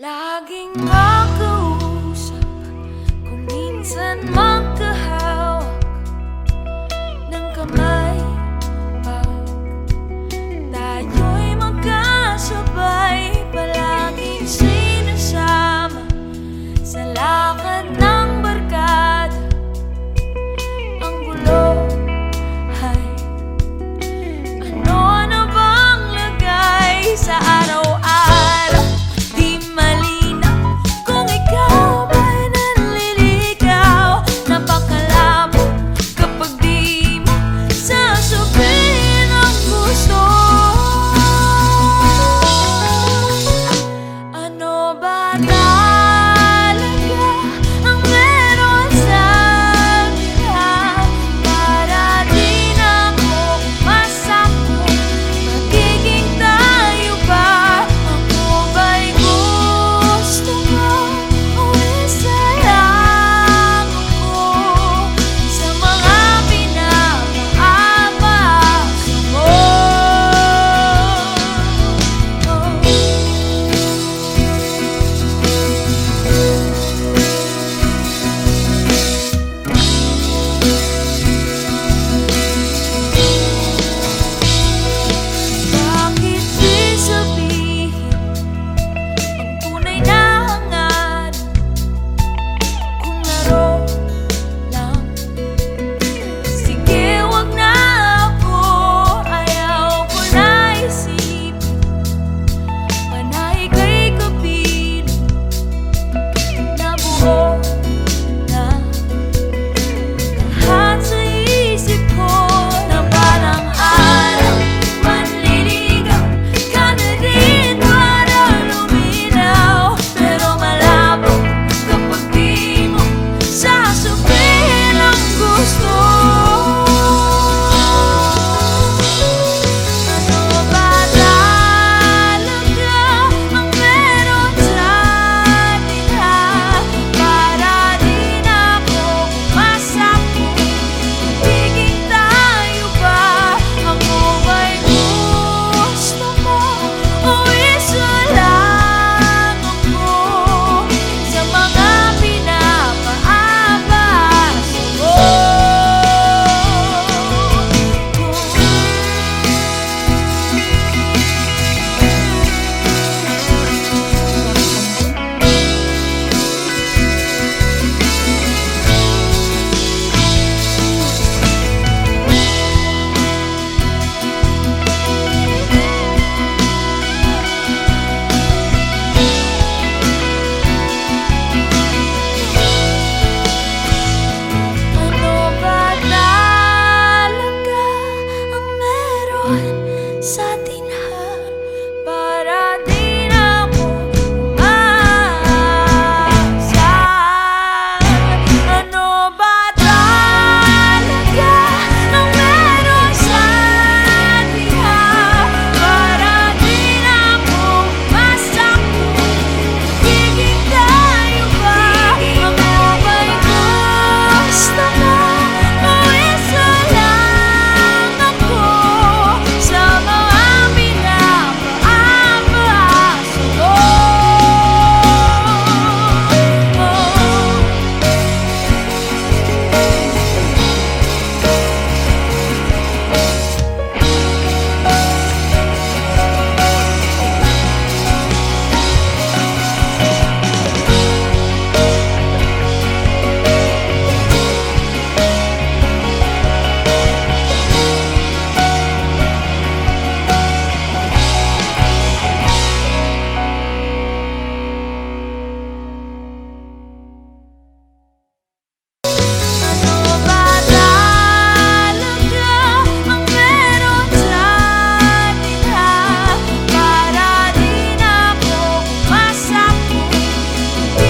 Laging ako